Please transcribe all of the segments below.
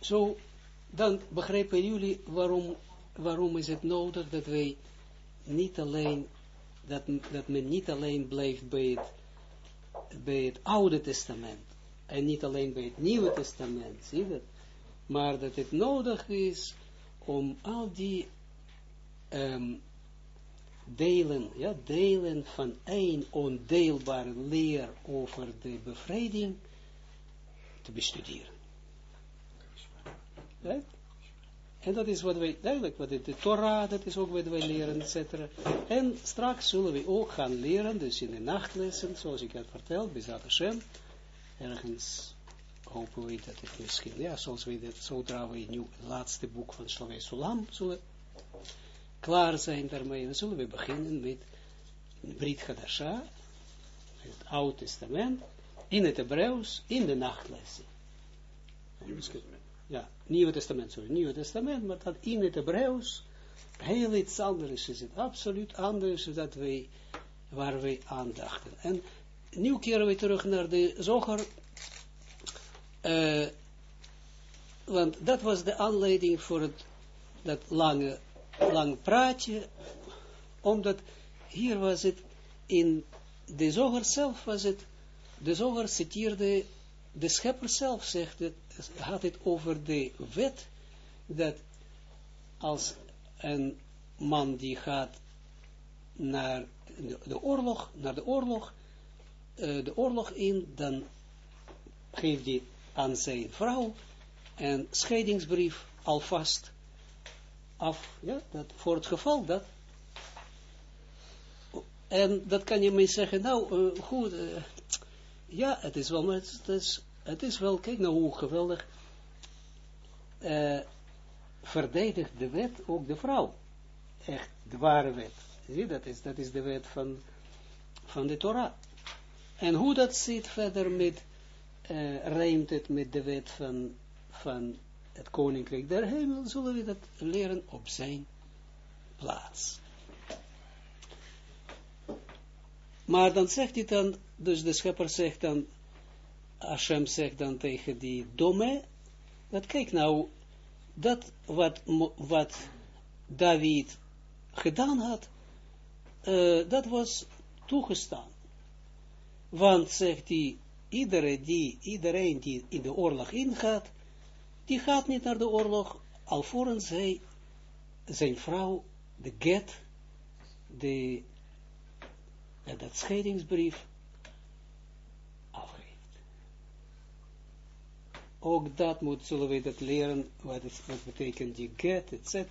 zo, dan begrijpen jullie waarom, waarom is het nodig dat wij niet alleen, dat, dat men niet alleen blijft bij het, bij het Oude Testament, en niet alleen bij het Nieuwe Testament, zie je maar dat het nodig is om al die um, delen, ja, delen van één ondeelbare leer over de bevrijding te bestuderen. En dat is wat wij, duidelijk, wat de, Torah, dat is ook wat wij leren, etc. En straks zullen we ook gaan leren, dus in de nachtlessen, zoals ik had verteld, bij Hashem, ergens hopen we dat het misschien, ja, zoals we dat, zodra we het laatste boek van Slavij Sulam zullen klaar zijn daarmee, dan zullen we beginnen met Brit Hadasha, het Oude Testament, in het Hebreeuws, in de nachtlessen. Ja, Nieuwe Testament, sorry, Nieuwe Testament, maar dat in het Hebreeuws heel iets anders is het, absoluut anders dat wij, waar wij aandachten. En nu keren we terug naar de zoger, uh, want dat was de aanleiding voor het, dat lange, lang praatje, omdat hier was het, in de zoger zelf was het, de zoger citeerde, de schepper zelf zegt het, had het over de wet, dat als een man die gaat naar de, oorlog, naar de oorlog, uh, de oorlog in, dan geeft hij aan zijn vrouw een scheidingsbrief alvast af, ja, dat, voor het geval dat, en dat kan je mij zeggen, nou, uh, goed, uh, ja, het is wel, het, het, is, het is wel, kijk nou hoe geweldig, uh, verdedigt de wet ook de vrouw, echt, de ware wet, zie, dat is, dat is de wet van, van de Torah, en hoe dat zit verder met, uh, rijmt het met de wet van, van het koninkrijk der hemel, zullen we dat leren op zijn plaats. Maar dan zegt hij dan, dus de schepper zegt dan, Hashem zegt dan tegen die domme, dat kijk nou, dat wat, wat David gedaan had, uh, dat was toegestaan. Want, zegt hij, iedereen die, iedereen die in de oorlog ingaat, die gaat niet naar de oorlog, alvorens hij zijn vrouw, de get, de, dat scheidingsbrief, afgeeft. Ook dat moet, zullen we dat leren, wat, wat betekent die get, etc.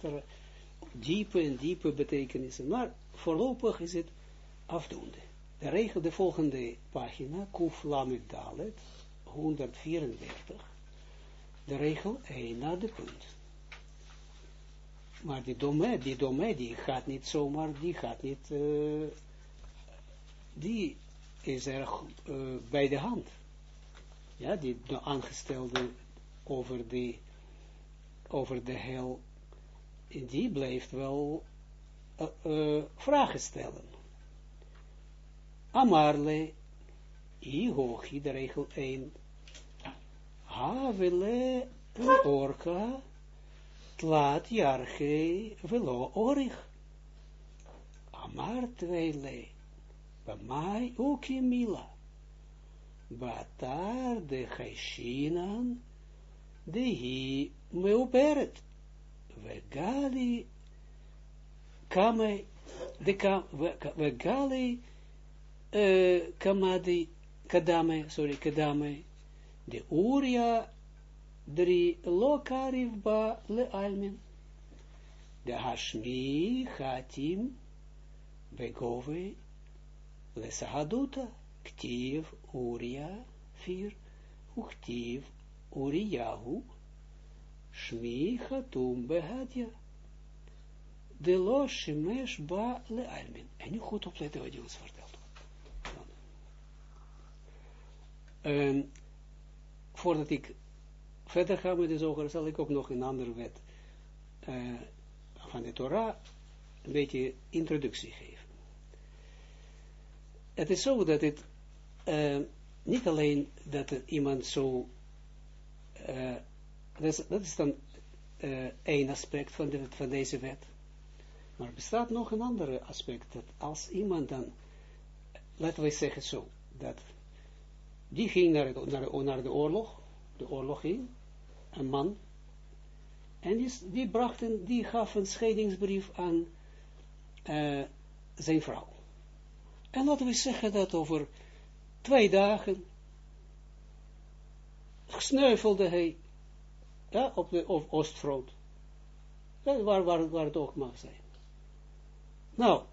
Diepe en diepe betekenissen, maar voorlopig is het afdoende. De regel, de volgende pagina, Kuf Lamed Dalet, 134, de regel 1 naar de punt. Maar die domme, die domme, die gaat niet zomaar, die gaat niet, uh, die is erg uh, bij de hand. Ja, die de aangestelde over de, over de hel, die blijft wel uh, vragen stellen. Amarle, i hoog, de regel 1, Havele orka tlaat jarche velo orich. Amar tweele. Bamai uki mila. Batar de chaishinan de hi meuberet. Vegali kame de kam vegali kamadi kadame sorry kadame de Uria drie lokariv ba le almin. De hashmi chatim begove le sahaduta ktiv Uria vier uchtiv Uriyahu shmi chatum behadja. De lo shemesh ba le almin. En nu goed opletten wat hij vertelt. Um, voordat ik verder ga met de zoger, zal ik ook nog een andere wet uh, van de Torah een beetje introductie geven. Het is zo dat het uh, niet alleen dat iemand zo uh, Dat is, dan uh, één aspect van, de, van deze wet. Maar er bestaat nog een ander aspect, dat als iemand dan, laten we zeggen zo, dat die ging naar, naar, naar de oorlog, de oorlog ging, een man, en die, die, bracht een, die gaf een scheidingsbrief aan zijn vrouw. En laten we zeggen dat over twee dagen sneuvelde hij ja, op de of Oostfront. Ja, waar, het ook mag zijn. Nou,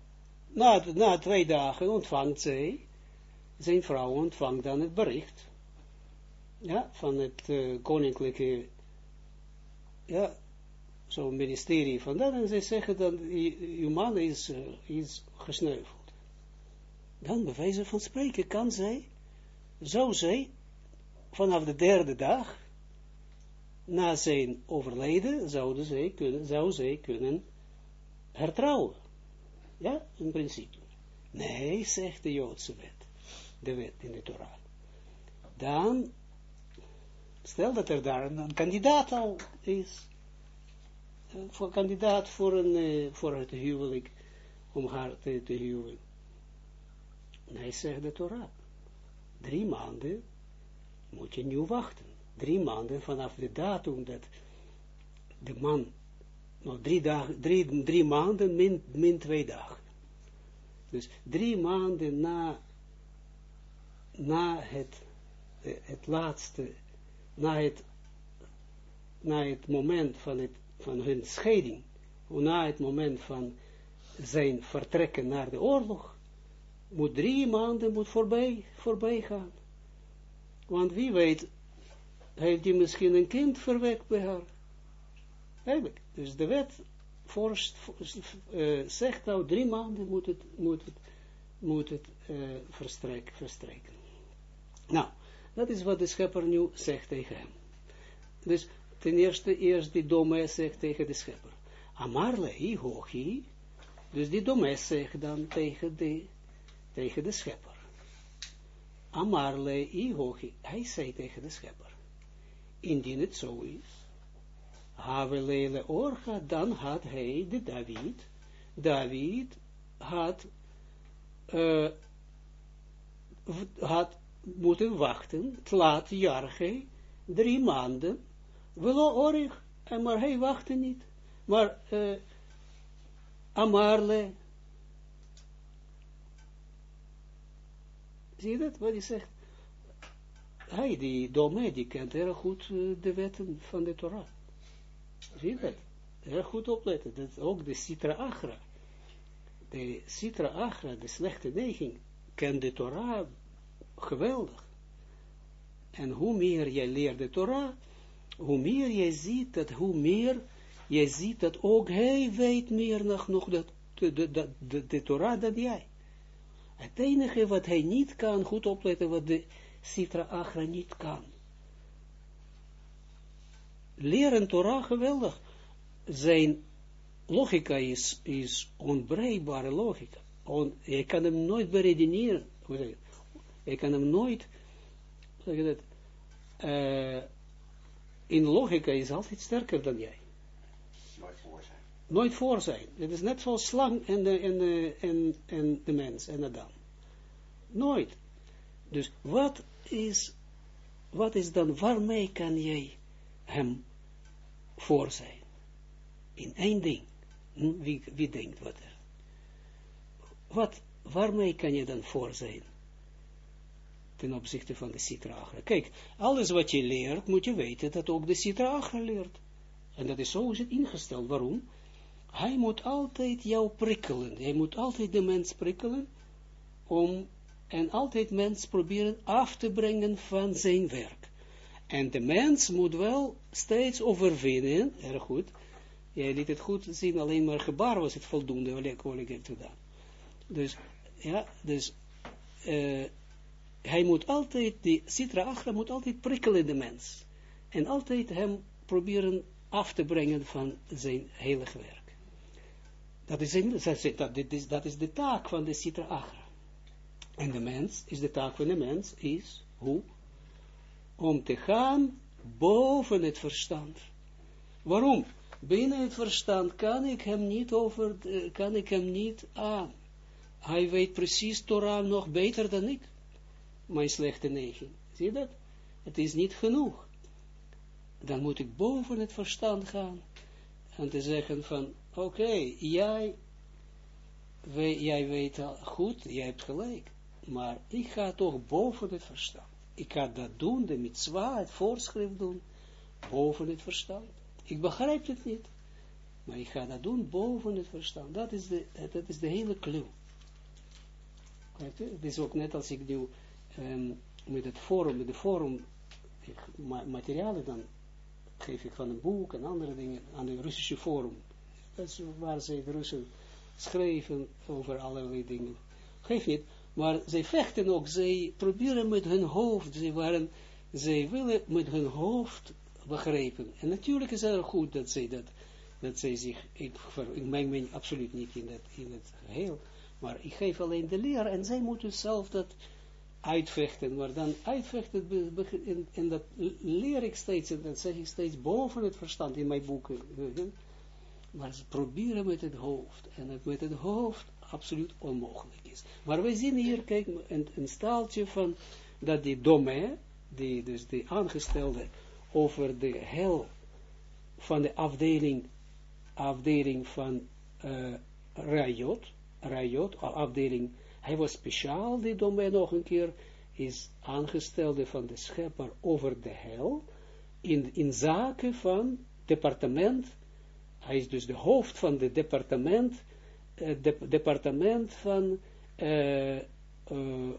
na, na twee dagen ontvangt zij, zijn vrouw ontvangt dan het bericht, ja, van het uh, koninklijke, ja, zo'n ministerie van dat, en zij zeggen dat uw man is, uh, is gesneuveld. Dan bij wijze van spreken kan zij, zou zij, vanaf de derde dag, na zijn overlijden, zouden zij kunnen, zou zij kunnen hertrouwen. Ja, in principe. Nee, zegt de Joodse wet, de wet in de Torah. Dan, stel dat er daar een, kandidaat al is, voor kandidaat voor, een, uh, voor het huwelijk, om haar te, te huwen. Nee, zegt de Torah. Drie maanden moet je nu wachten. Drie maanden vanaf de datum dat de man nog drie, drie, drie maanden min, min twee dagen. Dus drie maanden na, na het, eh, het laatste, na het, na het moment van, het, van hun scheiding, na het moment van zijn vertrekken naar de oorlog, moet drie maanden moet voorbij, voorbij gaan. Want wie weet, heeft hij misschien een kind verwekt bij haar. Eigenlijk. Dus de wet forst, uh, zegt nou drie maanden moet het, moet het, moet het uh, verstrek, verstreken. Nou, dat is wat de schepper nu zegt tegen hem. Dus ten eerste, eerst die domes zegt tegen de schepper. Amarle, hochi. Dus die domes zegt dan tegen de, tegen de schepper. Amarle, hochi. Hij zei tegen de schepper. Indien het zo is Havelele Orga, dan had hij, de David, David had, uh, had moeten wachten, laat jarge, drie maanden, willen orig, maar hij wachtte niet. Maar uh, Amarle, zie je dat, wat hij zegt? Hij, die Dome, die kent heel goed uh, de wetten van de Torah. Zie je dat? Heel goed opletten. Dat ook de Sitra Achra. De Sitra Achra, de slechte neiging, kent de Torah geweldig. En hoe meer jij leert de Torah, hoe meer jij ziet dat, hoe meer jij ziet dat ook hij weet meer nog, nog dat, de, de, de, de, Torah dan jij. Het enige wat hij niet kan, goed opletten, wat de Sitra Achra niet kan leren Torah geweldig. Zijn logica is, is onbreekbare logica. Je kan hem nooit beredeneren. Je kan hem nooit, zeg uh, in logica is altijd sterker dan jij. Nooit voor zijn. Het is net zoals slang en de, en, de, en, en de mens en dan. Nooit. Dus wat is, wat is dan, waarmee kan jij hem voor zijn. In één ding. Hm, wie, wie denkt wat er? Wat, waarmee kan je dan voor zijn? Ten opzichte van de Sitra. Kijk, alles wat je leert, moet je weten dat ook de Sitra leert. En dat is zo is het ingesteld. Waarom? Hij moet altijd jou prikkelen. Hij moet altijd de mens prikkelen om en altijd mens proberen af te brengen van zijn werk. En de mens moet wel steeds overwinnen, erg goed, jij liet het goed zien, alleen maar gebaar was het voldoende, wat ik heb gedaan. Dus, ja, dus, uh, hij moet altijd, die Sitra Achra moet altijd prikkelen de mens. En altijd hem proberen af te brengen van zijn heilig werk. Dat is, dat, is, dat is de taak van de Sitra Achra. En de mens, is de taak van de mens, is, hoe? om te gaan boven het verstand. Waarom? Binnen het verstand kan ik hem niet over, eh, kan ik hem niet aan. Hij weet precies Torah nog beter dan ik. Mijn slechte neiging. Zie je dat? Het is niet genoeg. Dan moet ik boven het verstand gaan. En te zeggen van, oké, jij, jij weet goed, jij hebt gelijk. Maar ik ga toch boven het verstand. Ik ga dat doen, de mitzwa, het voorschrift doen, boven het verstand. Ik begrijp het niet. Maar ik ga dat doen boven het verstand. Dat is de, dat is de hele clue. Het is ook net als ik nu um, met het forum, met de forum materialen, dan geef ik van een boek en andere dingen aan de Russische forum. Dat is waar ze de Russen schrijven over allerlei dingen. Geef niet, maar zij vechten ook, zij proberen met hun hoofd, zij, waren, zij willen met hun hoofd begrijpen. En natuurlijk is het goed dat zij dat, dat zij zich, ik, ik meng me absoluut niet in, dat, in het geheel, maar ik geef alleen de leer en zij moeten zelf dat uitvechten, maar dan uitvechten, en, en dat leer ik steeds, en dat zeg ik steeds boven het verstand in mijn boeken, maar ze proberen met het hoofd, en het met het hoofd absoluut onmogelijk is. Maar we zien hier, kijk, een, een staaltje van, dat die domme, die, dus aangestelde over de hel van de afdeling, afdeling van uh, Rayot, Rayot, afdeling, hij was speciaal, die domein nog een keer, is aangestelde van de schepper over de hel, in, in zaken van departement, hij is dus de hoofd van het departement, uh, de, departement van uh, uh,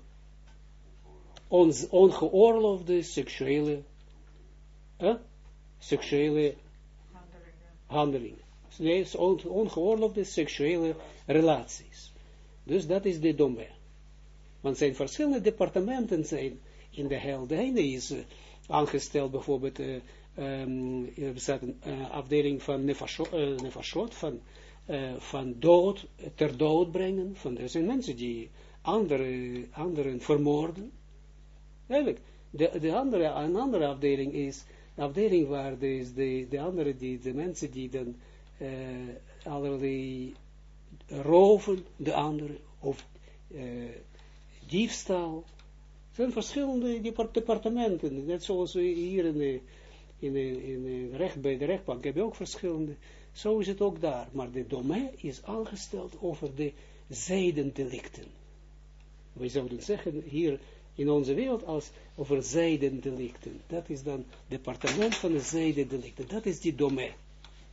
ongeoorloofde seksuele, seksuele handelingen. Nee, ongeoorloofde seksuele relaties. Dus dat is de domein. Want zijn verschillende departementen zijn in de hel. De ene is aangesteld bijvoorbeeld, um, er bestaat een uh, afdeling van nefashot, van, van dood, ter dood brengen. Van, er zijn mensen die andere, anderen vermoorden. Eigenlijk, de, de andere, een andere afdeling is, de afdeling waar de, de, de andere, die, de mensen die dan allerlei roven de andere, of uh, diefstal. Er zijn verschillende departementen, net zoals hier in de, in de, in de recht, bij de rechtbank hebben ook verschillende. Zo is het ook daar. Maar de domein is aangesteld over de zijdendelicten. We zouden zeggen hier in onze wereld als over zijdendelicten. Dat is dan departement van de zijdendelicten. Dat is die domein.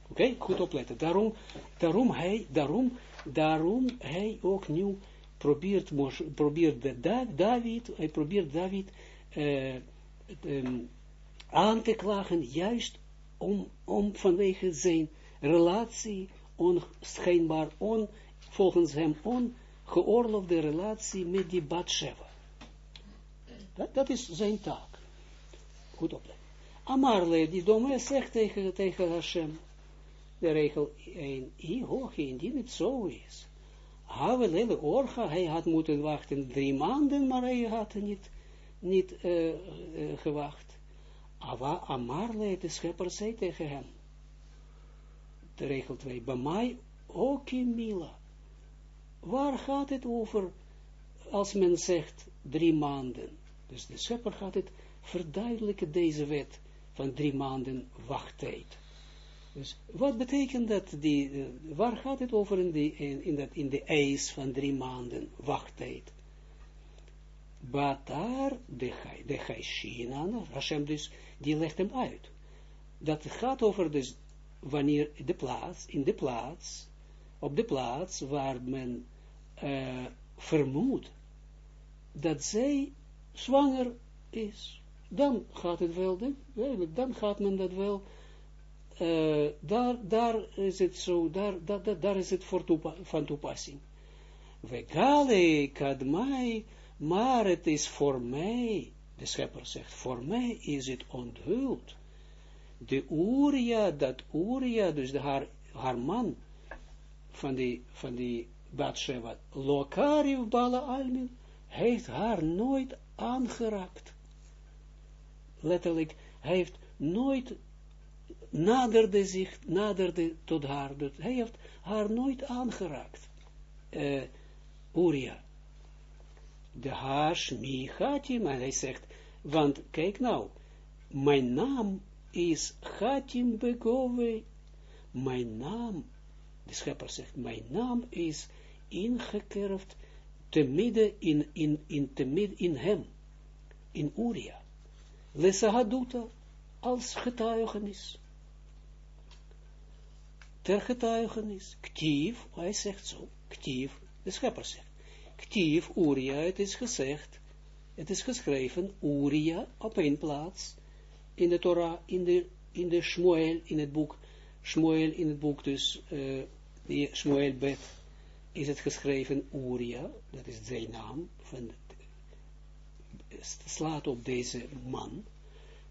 Oké, goed opletten. Daarom, daarom, hij, daarom, daarom hij ook nu probeert, probeert David, hij probeert David uh, um, aan te klagen, juist om, om vanwege zijn relatie, onschijnbaar on, volgens hem ongeoorloofde relatie met die Batsheva. Dat, dat is zijn taak. Goed opletten. Amarle, die domme zegt tegen, tegen Hashem, de regel 1, i hoog, indien het zo is. Havelele orga, hij had moeten wachten drie maanden, maar hij had niet, niet uh, uh, gewacht. Ava Amarle, de schepper, zei tegen hem, de regel 2, bij mij ook in Mila. Waar gaat het over als men zegt drie maanden? Dus de schepper gaat het verduidelijken, deze wet van drie maanden wachttijd. Dus wat betekent dat, die, uh, waar gaat het over in, die, in, dat, in de eis van drie maanden wachttijd? Batar de, Gaishina, Hashem dus, die legt hem uit. Dat gaat over dus, wanneer de plaats, in de plaats, op de plaats waar men uh, vermoedt dat zij zwanger is, dan gaat het wel, dan gaat men dat wel uh, daar, daar is het zo, daar, daar, daar is het voor van toepassing. Vegale kadmai, maar het is voor mij, de schepper zegt, voor mij is het onthuld. De Uria, dat Uria, dus de haar, haar man, van die, van die Batsheva, Lokariv Bala Almin, heeft haar nooit aangeraakt. Letterlijk, hij heeft nooit naderde zich, naderde tot haar. Dat hij heeft haar nooit aangeraakt. Uh. De Gatim, en hij zegt, want kijk nou, mijn naam is Gatim Begove. Mijn naam, de schepper zegt, mijn naam is ingekerfd te midden in, in, in, te midden in hem, in Uria. Lesahaduta, als getuigenis. Ter getuigenis. Ktief, hij zegt zo, ktief, de schepper zegt. Ktief, Uria, het is gezegd, het is geschreven, Uria, op één plaats, in de Torah, in de, in de Shmuel, in het boek, Shmuel, in het boek dus, uh, die Bet, is het geschreven Uria, dat is zijn naam, van, slaat op deze man,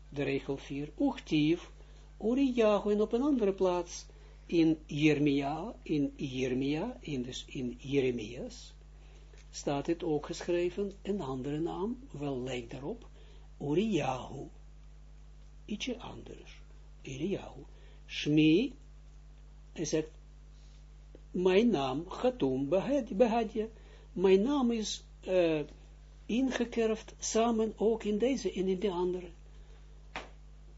de regel 4, Uchtief, Uriah, en op een andere plaats, in Jeremia, in Jeremia, in, dus in Jeremias, staat het ook geschreven, een andere naam, wel lijkt daarop, Uriyahu, ietsje anders, Uriyahu, Shmi, hij zegt, mijn naam, Gatum Behadja, mijn naam is uh, ingekerfd samen ook in deze en in de andere.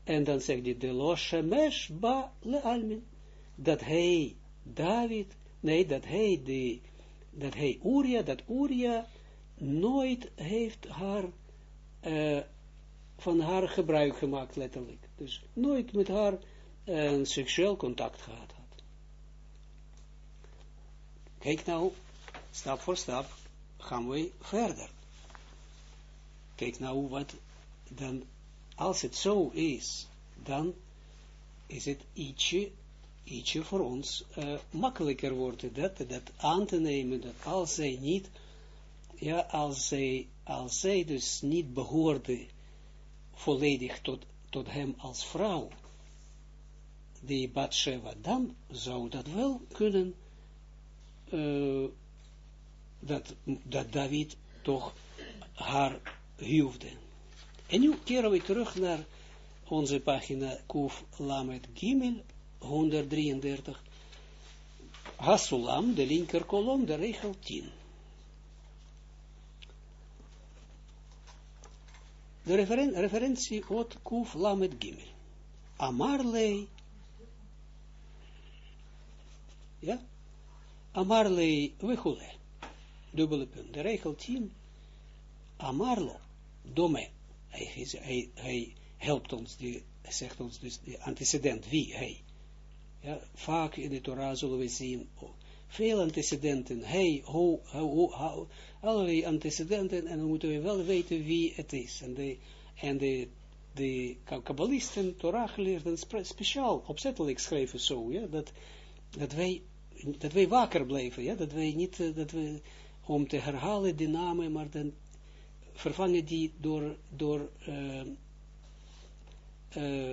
En dan zegt hij, de loshemesh ba le almin, dat hij, David, nee, dat hij, de, dat hij Uria, dat Uria nooit heeft haar, uh, van haar gebruik gemaakt, letterlijk. Dus nooit met haar een seksueel contact gehad had. Kijk nou, stap voor stap gaan we verder. Kijk nou wat dan, als het zo is, dan is het ietsje ietsje voor ons uh, makkelijker wordt dat, dat aan te nemen, dat als zij niet, ja, als zij, als zij dus niet behoorde volledig tot, tot hem als vrouw, die Batsheva, dan zou dat wel kunnen, uh, dat, dat David toch haar huwde. En nu keren we terug naar onze pagina Kuf Lamet Gimel, 133. Hasulam, de linker kolom, de regel 10. De referen referentie ot kuf lamet gimel. Amarlei. Ja? Amarlei wechule. Dubbele punt. De regel 10. Amarlo. Dome. Hij, hij, hij helpt ons, die, zegt ons dus de antecedent. Wie? Hij. Ja, vaak in de Torah zullen we zien veel antecedenten. Hey, ho, ho, ho, allerlei antecedenten en dan moeten we wel weten wie het is. En de, en de, de kabbalisten, Torah geleerden speciaal, opzettelijk schrijven zo, ja, dat, dat wij dat wij wakker blijven, ja, dat wij niet, uh, dat we, om te herhalen die namen, maar dan vervangen die door, door uh, uh,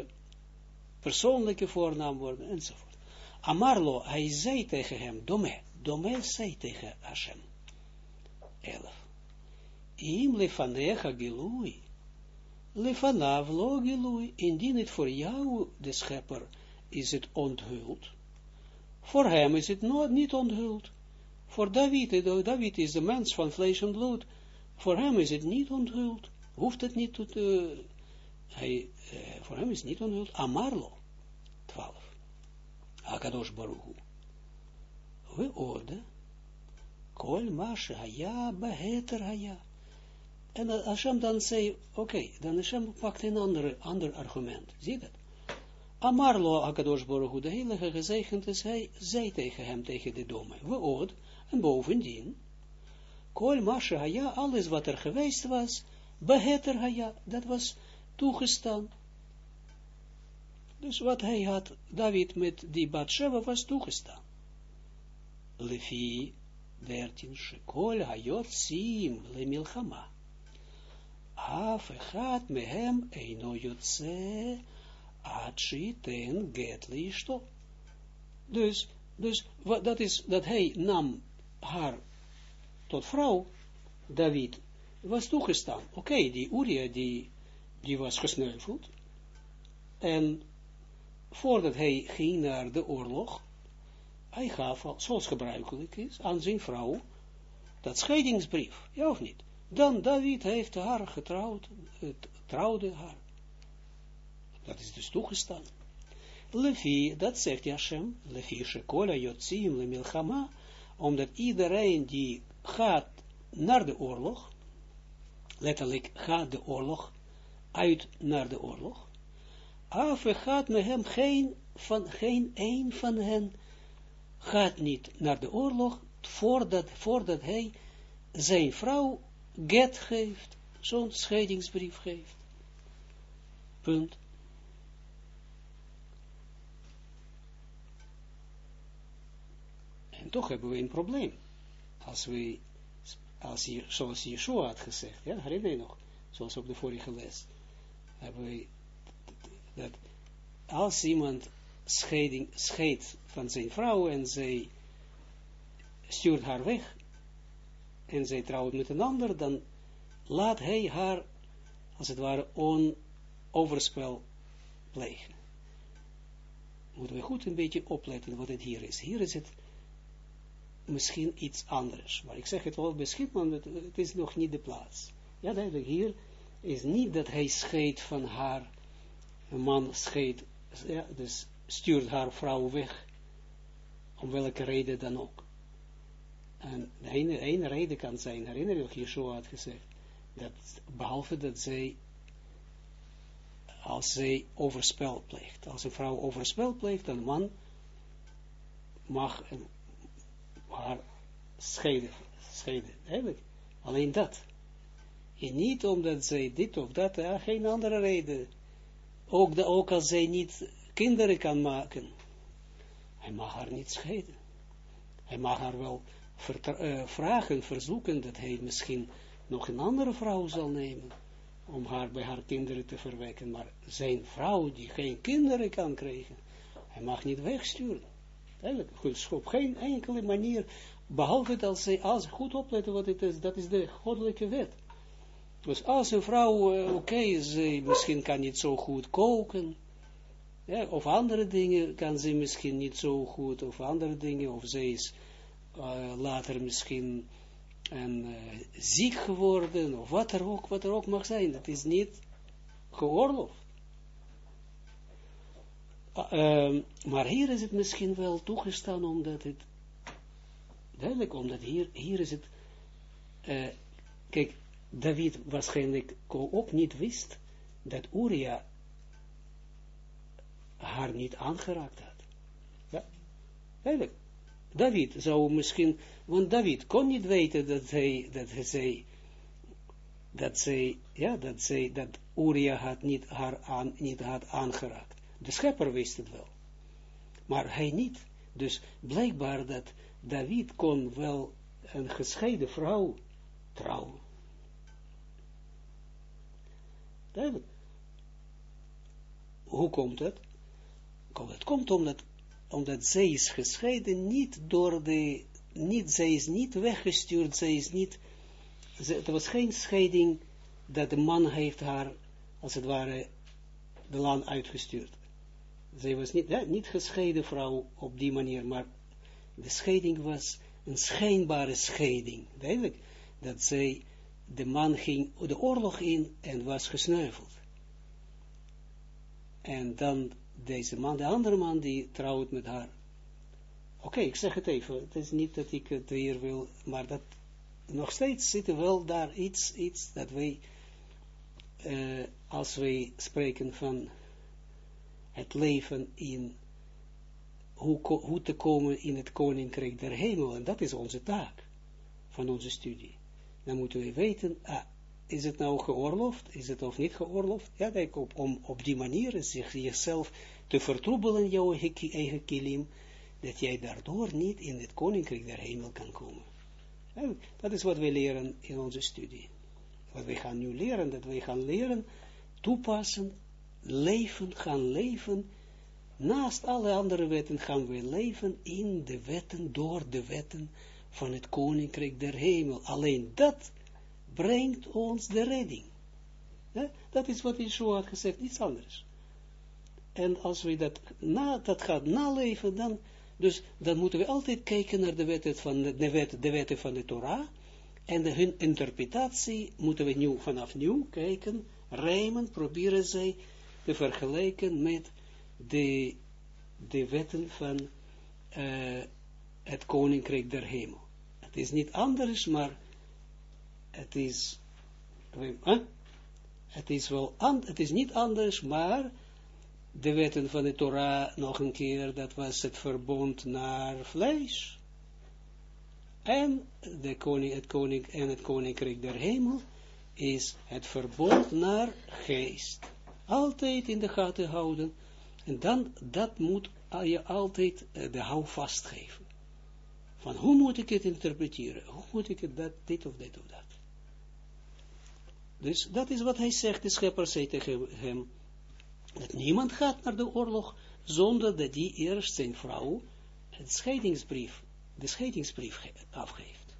persoonlijke voornaam worden, enzovoort. Amarlo, hij zei tegen hem, Dome, Dome zei tegen Hashem. 11. Im lefanecha gilui, lefanav lo gilui, indien het voor jou, de schepper, is het onthuld, voor hem is het nooit niet onthuld. Voor David, David is de mens van vlees en bloed, voor hem is het niet onthuld, hoeft het niet te, uh, voor hem is het niet onthuld, Amarlo, 12. Akadosh Baruchu. We orde, kol mashe haya, beheter haya. En Hashem dan zei, oké, okay, dan Hashem pakt een ander, ander argument. Zie dat? Amarlo Akadosh Baruchu, de heilige gezegend is, hij zei tegen hem, tegen de domme, we oord, en bovendien, kol mashe haya, alles wat er geweest was, beheter haya, dat was toegestaan. Dus wat hij had, David met die Batsheva was toegestaan. Lefi 13, Shekol hayot sim le milchama. Af echad mehem eino yotze atshi ten get liishto. Dus, dus wat, dat is, dat hij nam haar tot vrouw, David, was toegestaan. Oké, okay, die Uria, die, die was gesneuveld, En voordat hij ging naar de oorlog, hij gaf, al, zoals gebruikelijk is, aan zijn vrouw, dat scheidingsbrief, ja of niet? Dan David heeft haar getrouwd, trouwde haar. Dat is dus toegestaan. Lefi, dat zegt Hashem, Lefi shekola yotzim le milchama, omdat iedereen die gaat naar de oorlog, letterlijk gaat de oorlog, uit naar de oorlog, af gaat met hem geen, van, geen een van hen gaat niet naar de oorlog, voordat, voordat hij zijn vrouw get geeft, zo'n scheidingsbrief geeft. Punt. En toch hebben we een probleem. Als we, als je, zoals Yeshua had gezegd, ja, herinner je nog, zoals op de vorige les, hebben we dat als iemand scheiding, scheidt van zijn vrouw en zij stuurt haar weg en zij trouwt met een ander, dan laat hij haar, als het ware, onoverspel plegen. Moeten we goed een beetje opletten wat het hier is. Hier is het misschien iets anders. Maar ik zeg het wel misschien, het, het is nog niet de plaats. Ja, duidelijk, hier is niet dat hij scheidt van haar, een man scheidt, ja, dus stuurt haar vrouw weg, om welke reden dan ook. En de ene, reden kan zijn, herinner je, Yeshua had gezegd, dat behalve dat zij, als zij overspel pleegt, als een vrouw overspel pleegt, een man mag haar scheiden, scheiden, eigenlijk, alleen dat. En niet omdat zij dit of dat, ja, geen andere reden. Ook, ook als zij niet kinderen kan maken. Hij mag haar niet scheiden. Hij mag haar wel uh, vragen, verzoeken, dat hij misschien nog een andere vrouw zal nemen, om haar bij haar kinderen te verwekken. Maar zijn vrouw, die geen kinderen kan krijgen, hij mag niet wegsturen. Eigenlijk, op geen enkele manier, behalve als zij, als goed opletten wat het is, dat is de goddelijke wet. Dus als een vrouw, uh, oké, ze misschien kan niet zo goed koken, ja, of andere dingen kan ze misschien niet zo goed, of andere dingen, of ze is uh, later misschien en, uh, ziek geworden, of wat er, ook, wat er ook mag zijn, dat is niet geoorloofd. Uh, maar hier is het misschien wel toegestaan, omdat het, duidelijk, omdat hier, hier is het, kijk, David waarschijnlijk ook niet wist, dat Uria haar niet aangeraakt had. Ja, duidelijk. David zou misschien, want David kon niet weten dat hij, dat hij, dat zij, ja, dat zij, dat Uria had niet haar aan, niet had aangeraakt. De schepper wist het wel. Maar hij niet. Dus blijkbaar dat David kon wel een gescheiden vrouw trouwen. Hoe komt het? Het komt omdat omdat zij is gescheiden niet door de, niet, zij is niet weggestuurd, zij is niet, ze, er was geen scheiding dat de man heeft haar, als het ware, de land uitgestuurd. Zij was niet, niet gescheiden vrouw op die manier, maar de scheiding was een schijnbare scheiding. Duidelijk, dat zij, de man ging de oorlog in en was gesneuveld. En dan deze man, de andere man die trouwt met haar. Oké, ik zeg het even, het is niet dat ik het weer wil, maar dat nog steeds zit er wel daar iets, iets dat wij, uh, als wij spreken van het leven in, hoe, hoe te komen in het koninkrijk der hemel, en dat is onze taak van onze studie. Dan moeten we weten, ah, is het nou geoorloofd, is het of niet geoorloofd? Ja, kijk, op, om op die manier zich, jezelf te vertroebelen, jouw eigen kilim, dat jij daardoor niet in het koninkrijk der hemel kan komen. En dat is wat we leren in onze studie. Wat we gaan nu leren, dat we gaan leren, toepassen, leven, gaan leven, naast alle andere wetten gaan we leven in de wetten, door de wetten van het koninkrijk der hemel. Alleen dat brengt ons de redding. Dat is wat Yeshua had gezegd, niets anders. En als we dat, na, dat gaat naleven, dan, dus, dan moeten we altijd kijken naar de wetten van de, de, de wetten van de Torah, en de, hun interpretatie moeten we nu vanaf nu kijken, rijmen, proberen zij te vergelijken met de, de wetten van uh, het koninkrijk der hemel. Is niet anders, maar het is, het is wel, het is niet anders, maar de wetten van de Torah nog een keer, dat was het verbond naar vlees. En de koning, het koning en het koninkrijk der hemel is het verbond naar geest. Altijd in de gaten houden. En dan, dat moet je altijd uh, de houvast geven. Van hoe moet ik het interpreteren? Hoe moet ik het dat, dit of dit of dat? Dus dat is wat hij zegt, de schepper zei tegen hem, dat niemand gaat naar de oorlog zonder dat die eerst zijn vrouw het scheidingsbrief, de scheidingsbrief afgeeft.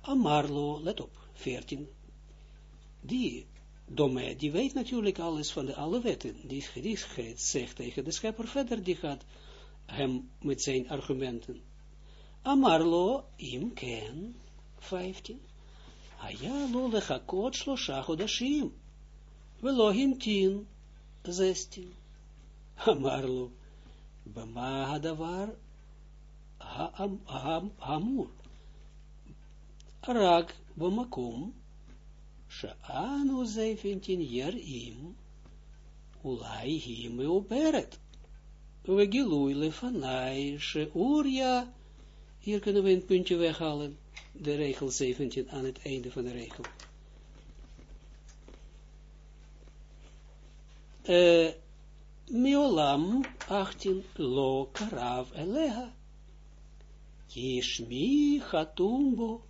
Amarlo, let op, 14, die domme, die weet natuurlijk alles van de alle wetten, die, die zegt tegen de schepper verder, die gaat hem met zijn argumenten. Amarlo, im ken, 15, Aya lo lechakot shlosha chodashim, velo himtin, 16. Amarlo, bama hadavar hamur. Rag bamakum, sha'anu 17 im, ulai him euberet. We gilui lefanai, she uria, hier kunnen we een puntje weghalen, de regel 17 aan het einde van de regel. Uh, Miolam 18 lo karav eleha. Yishmi chatumbo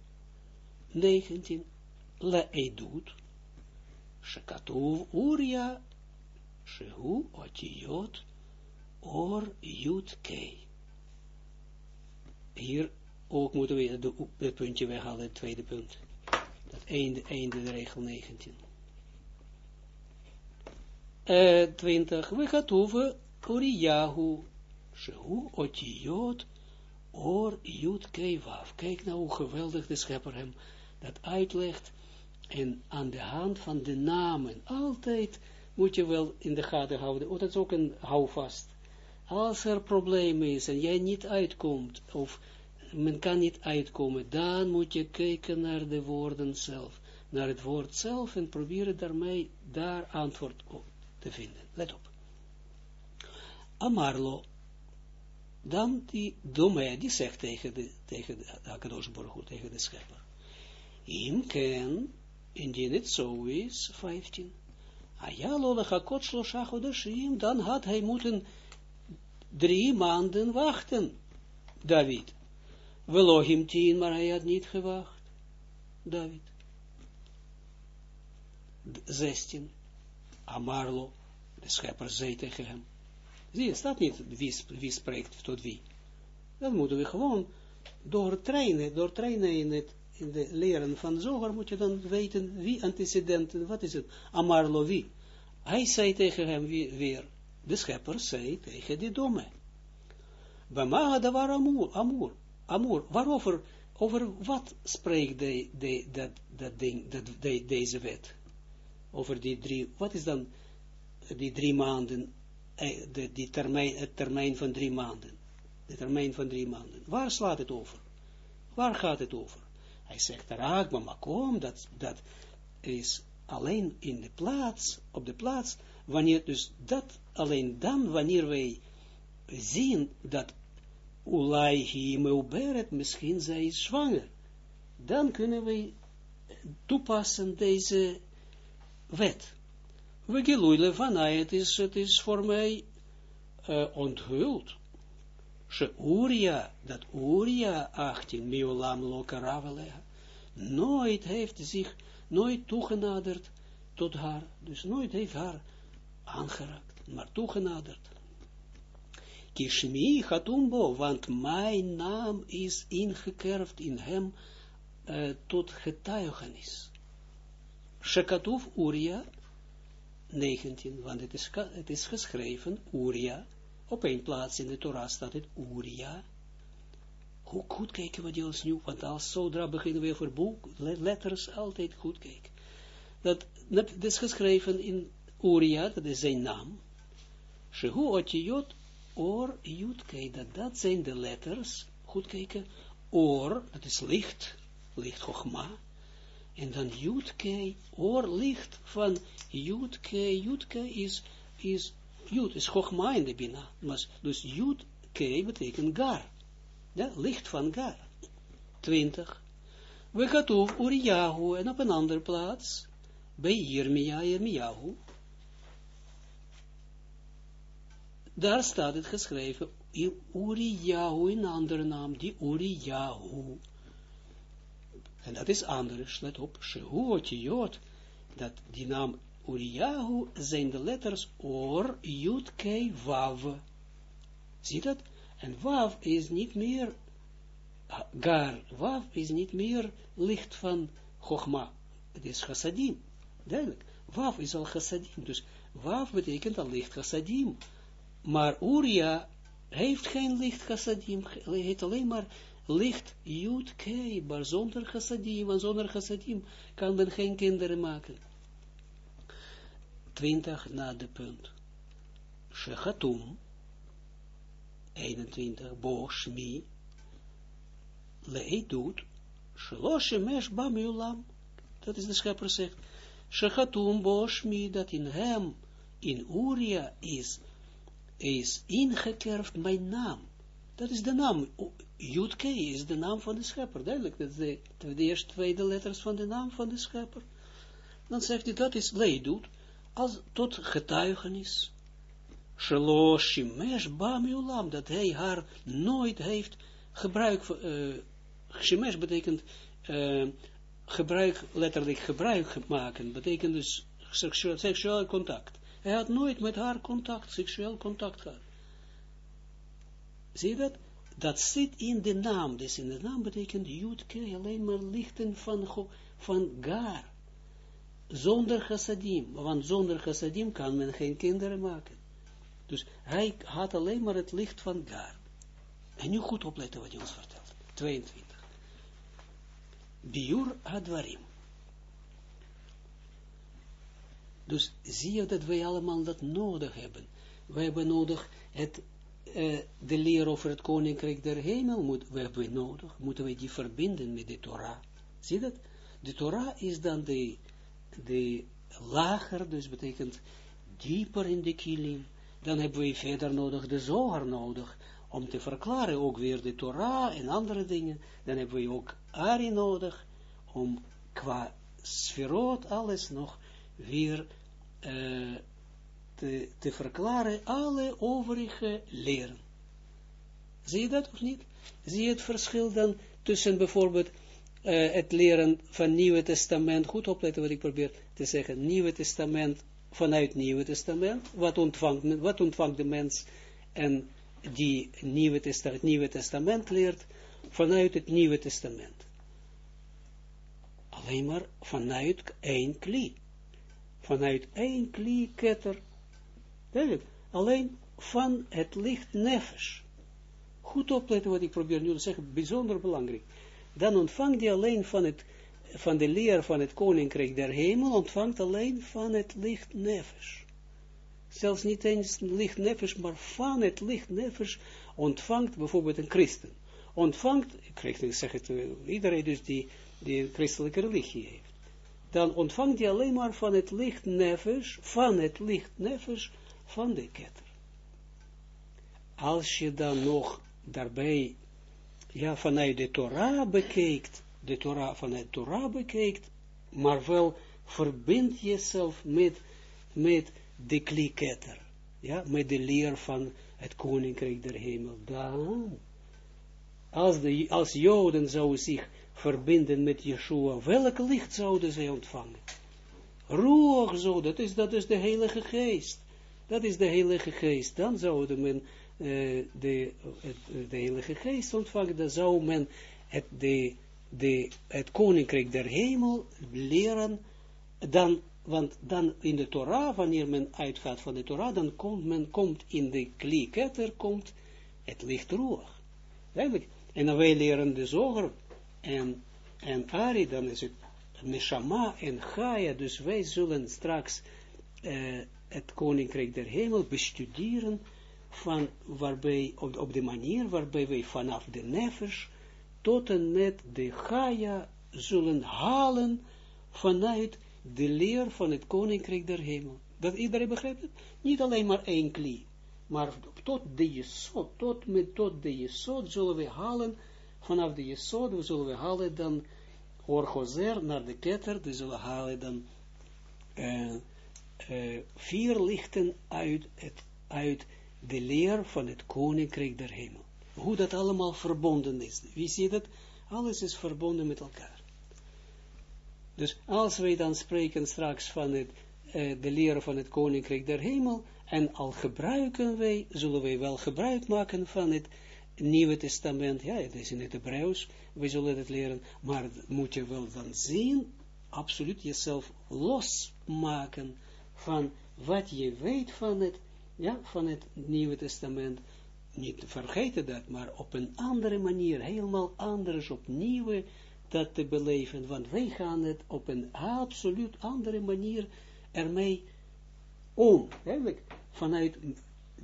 19 le edut. Shekatuv uria shehu otiyot or yut kei. Hier ook moeten we het puntje weghalen, het tweede punt. Dat einde, einde de regel 19 twintig, we gaat over Uriyahu, Shehu, Otiot, Or, Jut, Kevav. Kijk nou hoe geweldig de schepper hem dat uitlegt. En aan de hand van de namen, altijd moet je wel in de gaten houden. Oh, dat is ook een houvast. Als er probleem is en jij niet uitkomt, of men kan niet uitkomen, dan moet je kijken naar de woorden zelf. Naar het woord zelf en proberen daarmee daar antwoord op te vinden. Let op. Amarlo, dan die Dome, die zegt tegen de, tegen de tegen de schepper. Im ken, indien het zo is, 15. Ayalo lechakot shlosha dan had hij moeten drie maanden wachten, David. Velohim tien, maar hij had niet gewacht, David. 16. Amarlo, de schepper zei tegen hem. Zie je, staat niet wie, wie spreekt tot wie. Dat moeten we gewoon door trainen in het in de leren van Zoger moet je dan weten wie antecedenten, wat is het, Amarlo wie. Hij zei tegen hem weer, de schepper zei tegen die domme. Bama da war amur, amur, amur, waarover, over wat spreekt de, de, dat, dat ding, dat, de, deze wet? Over die drie, wat is dan die drie maanden, eh, de, die termijn, het termijn van drie maanden. De termijn van drie maanden. Waar slaat het over? Waar gaat het over? Hij zegt, raak maar kom, dat, dat is alleen in de plaats, op de plaats, wanneer, dus dat alleen dan, wanneer wij zien dat Ulai hi misschien zij is zwanger, dan kunnen wij toepassen deze wet. We geloeile van het is, het is voor mij uh, onthuld. She Uria, dat Uria 18, miolam lokaraveleha, nooit heeft zich, nooit toegenaderd tot haar, dus nooit heeft haar aangeraakt, maar toegenaderd. Kishmi Hatumbo, want mijn naam is ingekerfd in hem uh, tot getuigenis. Shekatuf Uria, 19, want het is, het is geschreven, Uria, op één plaats in de Torah staat het Uria. Hoe goed kijken we die ons nu, want als zodra beginnen we over boek, letters, altijd goed kijken. Dat, dat is geschreven in Uria, dat is zijn naam. Shehu otiyot or jutke, dat zijn de letters, goed kijken, or, dat is licht, licht chogma, en dan jutke, or licht van jutke, jutke is, is, is chogma in de bina, dus jutke betekent gar, ja, licht van gar, 20. We over Uriyahu en op een andere plaats, bij Jeremia, Jeremiahu, daar staat het geschreven, in Uriyahu, een andere naam, die Uriyahu. En dat is anders, let op, Shehu Otiyot, dat die naam Uriyahu zijn de letters Or, Yud, Kei, Wav. Zie dat? En Wav is niet meer Gar, Wav is niet meer licht van Chogma. Het is Chassadim. Duidelijk. Wav is al Chassadim. Dus Wav betekent al licht Chassadim. Maar Uria heeft geen licht chassadim, heeft alleen maar licht Jud Kei, maar zonder chassadim, want zonder chassadim kan men geen kinderen maken. 20 na de punt. Shechatum, 21, Bo Shmi, Leidut, Sheloshe Mesh Bamulam, dat is de schepper zegt, Shechatum Bo Shmi, dat in hem, in Uria is, is ingekerfd mijn naam. Dat is de naam. Jutke is de naam van de schepper. Duidelijk, dat is de, de eerste tweede letters van de naam van de schepper. Dan zegt hij, dat is leidut, als tot getuigenis. Shelo shimesh bamiulam, dat hij haar nooit heeft gebruik, uh, betekent uh, gebruik, letterlijk gebruik maken, betekent dus seksueel contact. Hij had nooit met haar contact, seksueel contact gehad. Zie je dat? Dat zit in de naam. Dus in de naam betekent Jutke alleen maar lichten van, van Gar. Zonder chassadim. Want zonder chassadim kan men geen kinderen maken. Dus hij had alleen maar het licht van Gar. En nu goed opletten wat hij ons vertelt. 22. Biur Advarim. Dus zie je dat wij allemaal dat nodig hebben. Wij hebben nodig het, uh, de leer over het koninkrijk der hemel, moet, we hebben nodig, moeten wij die verbinden met de Torah. Zie dat? De Torah is dan de, de lager, dus betekent dieper in de kilim. Dan hebben we verder nodig de zoger nodig, om te verklaren ook weer de Torah en andere dingen. Dan hebben we ook Ari nodig, om qua sferot alles nog weer uh, te, te verklaren alle overige leren. Zie je dat of niet? Zie je het verschil dan tussen bijvoorbeeld uh, het leren van Nieuwe Testament, goed opletten wat ik probeer te zeggen, Nieuwe Testament vanuit Nieuwe Testament, wat ontvangt, wat ontvangt de mens en die Nieuwe Testament, het Nieuwe Testament leert vanuit het Nieuwe Testament. Alleen maar vanuit één klie vanuit één klieketter, alleen van het licht nefesh. Goed opletten wat ik probeer nu te zeggen, bijzonder belangrijk. Dan ontvangt hij alleen van, het, van de leer van het koninkrijk der hemel, ontvangt alleen van het licht nefesh. Zelfs niet eens licht nefesh, maar van het licht nefesh ontvangt bijvoorbeeld een christen. Ontvangt, ik zeg het, eh, iedereen dus die, die een christelijke religie heeft dan ontvangt hij alleen maar van het licht nefesh, van het licht nefesh, van de ketter. Als je dan nog daarbij, ja, vanuit de Torah bekijkt, de Torah, vanuit de Torah bekijkt, maar wel verbind jezelf met, met de kliketter, ja, met de leer van het koninkrijk der hemel, dan, als, de, als Joden zou zich verbinden met Yeshua, welk licht zouden zij ontvangen? Roer zo, dat is, dat is de Heilige Geest. Dat is de Heilige Geest. Dan zou men uh, de, de Heilige Geest ontvangen, dan zou men het, de, de, het Koninkrijk der Hemel leren, dan want dan in de Torah, wanneer men uitgaat van de Torah, dan komt men, komt in de klieketter, komt het licht roer. En dan wij leren de zoger en, en Ari, dan is het Neshama en Gaia, dus wij zullen straks uh, het koninkrijk der hemel bestuderen van waarbij, op, op de manier waarbij wij vanaf de nefesh tot en met de Gaia zullen halen vanuit de leer van het koninkrijk der hemel. Dat iedereen begrijpt het? Niet alleen maar één klie, maar tot de jesot, tot met tot de jesot zullen we halen, vanaf de jesot zullen we halen dan orgozer naar de ketter, dus zullen halen dan uh, uh, vier lichten uit, het, uit de leer van het koninkrijk der hemel. Hoe dat allemaal verbonden is. Wie ziet het? Alles is verbonden met elkaar. Dus als wij dan spreken straks van het, uh, de leren van het koninkrijk der hemel, en al gebruiken wij, zullen wij wel gebruik maken van het Nieuwe Testament, ja, het is in het Hebreeuws, we zullen het leren, maar moet je wel dan zien, absoluut jezelf losmaken van wat je weet van het, ja, van het Nieuwe Testament, niet vergeten dat, maar op een andere manier, helemaal anders, opnieuw dat te beleven, want wij gaan het op een absoluut andere manier ermee om, eigenlijk, vanuit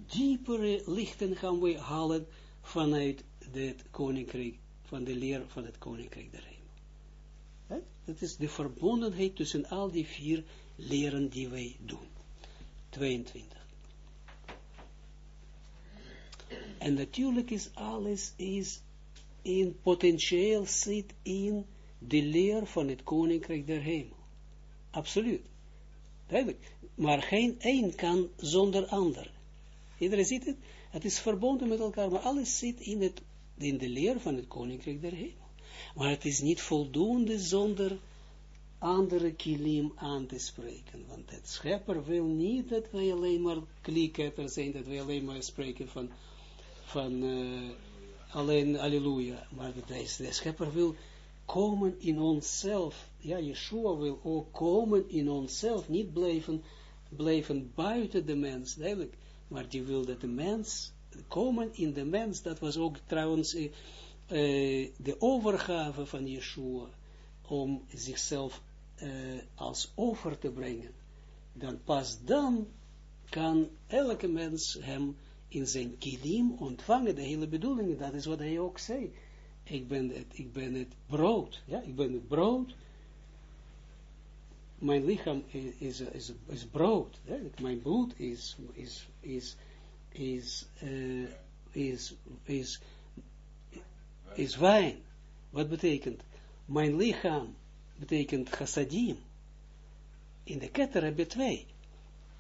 diepere lichten gaan we halen vanuit het koninkrijk, van de leer van het koninkrijk der hemel. Dat is de verbondenheid tussen al die vier leren die wij doen. 22. En natuurlijk is alles is in potentieel zit in de leer van het koninkrijk der hemel. Absoluut. Duidelijk. Maar geen één kan zonder ander. Iedereen ziet het? Het is verbonden met elkaar, maar alles zit in, het, in de leer van het koninkrijk der hemel. Maar het is niet voldoende zonder andere kilim aan te spreken. Want het schepper wil niet dat wij alleen maar klieketter zijn, dat wij alleen maar spreken van, van uh, alleen halleluja. Maar de, de schepper wil komen in onszelf. Ja, Yeshua wil ook komen in onszelf, niet blijven, blijven buiten de mens, duidelijk. Maar die wil dat de mens, komen in de mens, dat was ook trouwens uh, de overgave van Yeshua, om zichzelf uh, als over te brengen. Dan pas dan kan elke mens hem in zijn kilim ontvangen, de hele bedoeling, dat is wat hij ook zei. Ik ben het, ik ben het brood, ja, ik ben het brood, mijn lichaam is, is, is, brood, mijn bloed is, is, is, is, uh, is, is, is wijn. Wat betekent? Mijn lichaam betekent chassadim. In de ketter heb je twee.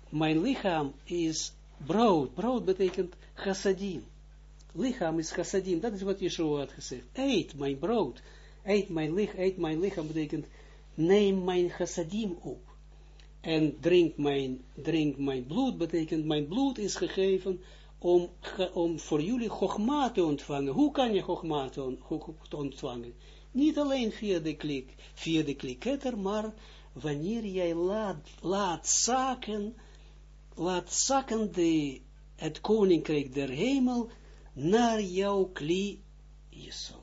Mijn lichaam is brood. Brood betekent chassadim lichaam is chassadim, dat is wat Yeshua had gezegd. Eet mijn brood, eet mijn, lich, eet mijn lichaam betekent, neem mijn chassadim op. En drink mijn, drink mijn bloed, betekent, mijn bloed is gegeven om, om voor jullie chogma te ontvangen. Hoe kan je chogma te, ontvangen? Niet alleen via de klik, via de kliketter, maar wanneer jij laat, laat zaken, laat zaken de, het koninkrijk der hemel naar jouw kli jesot.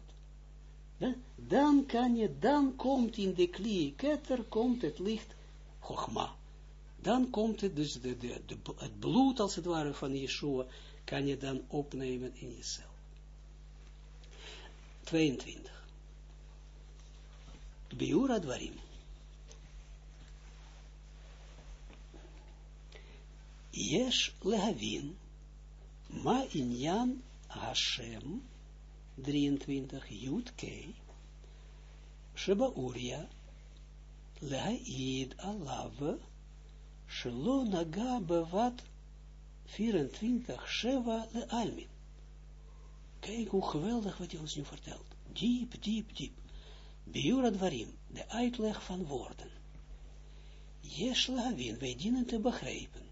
Dan kan je, dan komt in de kli komt het licht chogma. Dan komt het, dus de, de, de, het bloed als het ware van Yeshua, kan je dan opnemen in jezelf. 22. Biura dwarim. Yesh lehavin, ma inyan Hashem, 23, Yud Kei, Sheba Uria, Lehaid Alav, Shelo Naga Bevat, 24, Sheva Le Almin. Kijk hoe geweldig wat hij ons nu vertelt. Diep, diep, diep. Biura Dwarim, de uitleg van woorden. Jeslavin, wij dienen te begrijpen.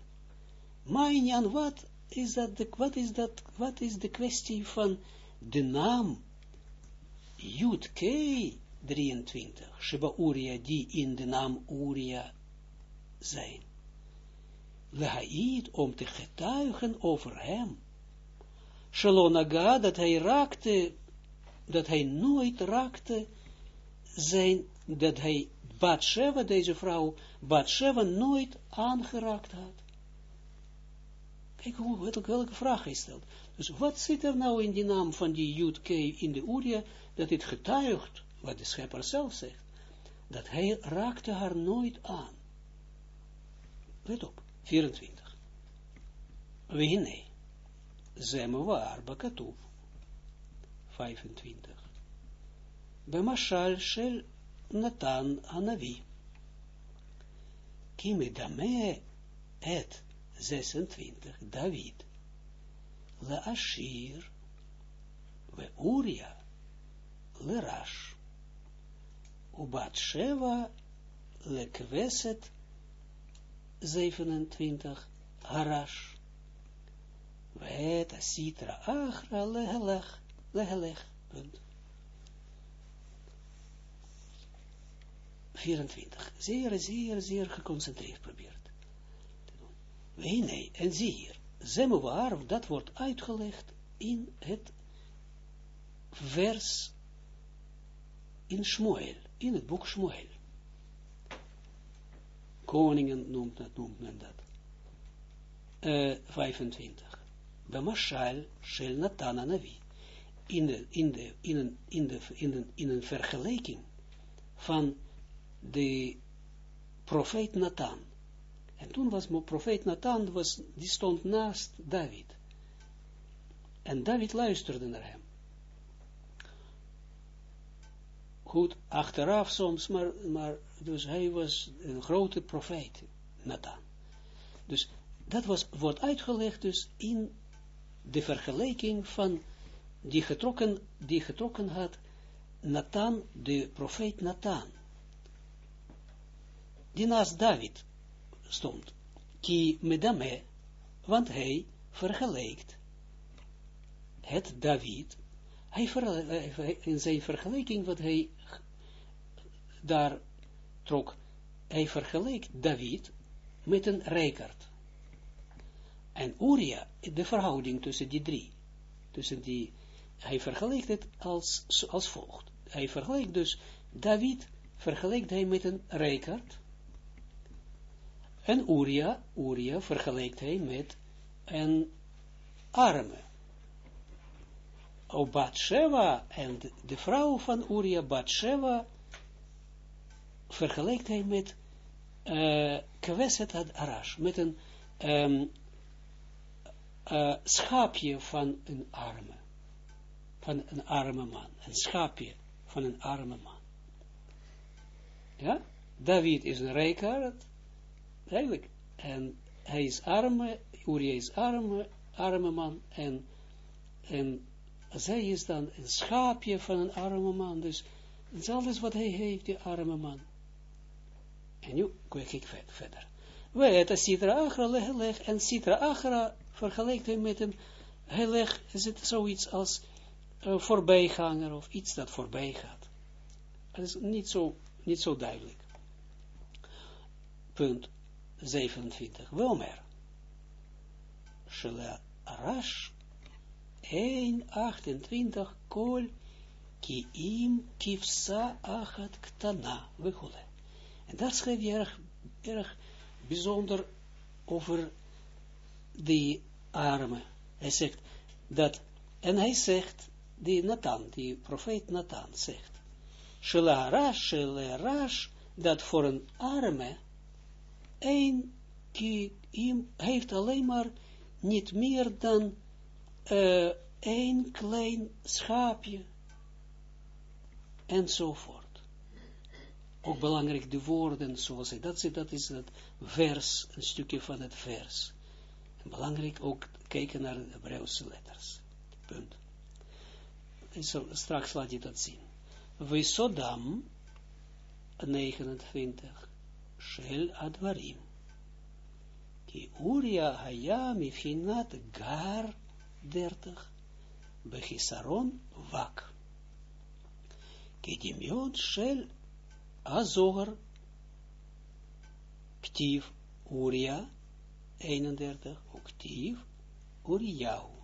Mijn wat is dat de, wat is dat, wat is de kwestie van de naam Jud K 23, Sheba Uria, die in de naam Uria zijn. Lehaid om te getuigen over hem. Shalonaga, dat hij raakte, dat hij nooit raakte zijn, dat hij Batsheva, deze vrouw, Batsheva nooit aangeraakt had. Kijk hoe, welke, vraag hij stelt. Dus wat zit er nou in die naam van die Jud in de Uria, dat het getuigt, wat de schepper zelf zegt, dat hij raakte haar nooit aan. Let op, 24. Wie nee. Zemovar bakatuf. 25. Bemashal shel Natan Anavi. Kimedame et 26 David. Le Ashir. We Uria. Le Rash. Ubat Sheva. Le Kveset. 27 Harash. We Sitra Achra Lehelech. Lehelech. Punt. 24. Zeer, zeer, zeer geconcentreerd probeert doen. Nee, en zie hier. Zemovar, dat wordt uitgelegd in het vers in Shmuel, in het boek Shmuel. Koningen noemt, dat, noemt men dat. Uh, 25. Bemashal shel Natana Navi. In, de, in, in, een, in, in, een, in een vergelijking van de profeet Nathan. En toen was profeet Nathan, was, die stond naast David. En David luisterde naar hem. Goed, achteraf soms, maar, maar dus hij was een grote profeet, Nathan. Dus dat was, wordt uitgelegd dus in de vergelijking van die getrokken, die getrokken had Nathan, de profeet Nathan die naast David stond. Ki medame, want hij vergelijkt het David, hij in zijn vergelijking wat hij daar trok, hij vergelijkt David met een rijkaard. En Uria, de verhouding tussen die drie, tussen die, hij vergelijkt het als, als volgt. Hij vergelijkt dus, David vergelijkt hij met een rijkaard, en Uria, Uria vergelijkt hij met een arme. O Batsheva en de vrouw van Uria, Batsheva, vergelijkt hij met uh, Kweset had Arash, met een um, schaapje van een arme, van een arme man, een schaapje van een arme man. Ja, David is een rijkaard, Eigenlijk. En hij is arme, Uriah is arme, arme man, en, en zij is dan een schaapje van een arme man, dus het is alles wat hij heeft, die arme man. En nu kijk ik verder. We het Sitra Achra leg, en Sitra Achra vergelijkt hij met een, hij legt, is het zoiets als uh, voorbijganger, of iets dat voorbij gaat. Dat is niet zo, niet zo duidelijk. Punt. 27. Wilmer. Shela Arash 1.28 Kol Kiim Kifsa Achat Ktana. En dat schrijf je erg, bijzonder over die armen. Hij zegt dat, en hij zegt, die Nathan, die profeet Nathan zegt, Shela Arash, Shela Arash, dat voor een arme, een kiem heeft alleen maar niet meer dan uh, één klein schaapje enzovoort. Ook belangrijk de woorden, zoals hij dat zegt, dat is het vers, een stukje van het vers. En belangrijk ook kijken naar de Hebreeuwse letters. Punt. Zo, straks laat je dat zien. We Sodam 29 shel advarim. Ki Uria haya mifhinat gar dertig, bechisaron vak. Ki dimion shel azor, Ktief Uria, 31, Ktief Uriyahu.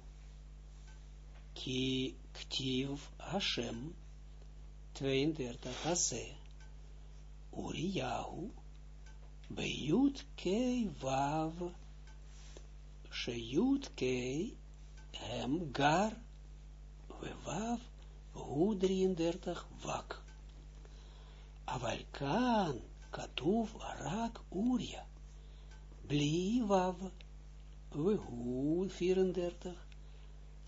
Ki Ktief Hashem, 32, Hase. Uriyahu, Bejut Kei Vav, Shejut Kei Hem Gar, Vevav, Hu 33, Vak. Avalkan, Katuv, Rak, Uria. Bli Vav, Vehu 34,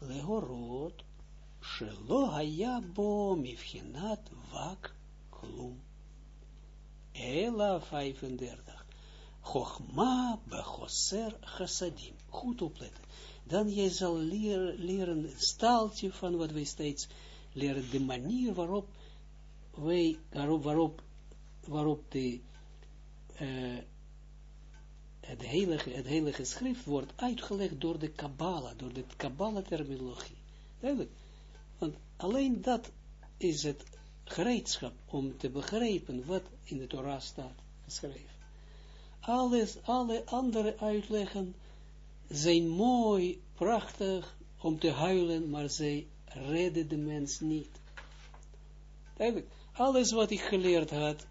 Lehorot, Haya Bo Mivchinat Vak Klum. Ela 35. Chochma bechoser chassadim. Goed opletten. Dan jij zal leren, leren een staaltje van wat wij steeds leren, de manier waarop wij, waarop, waarop, de, uh, het, heilige, het heilige schrift wordt uitgelegd door de Kabbalah, door de Kabbalah-terminologie. Duidelijk. Want alleen dat is het gereedschap om te begrijpen wat in de Torah staat geschreven. Alles, alle andere uitleggen zijn mooi, prachtig om te huilen, maar zij redden de mens niet. Duidelijk, alles wat ik geleerd had,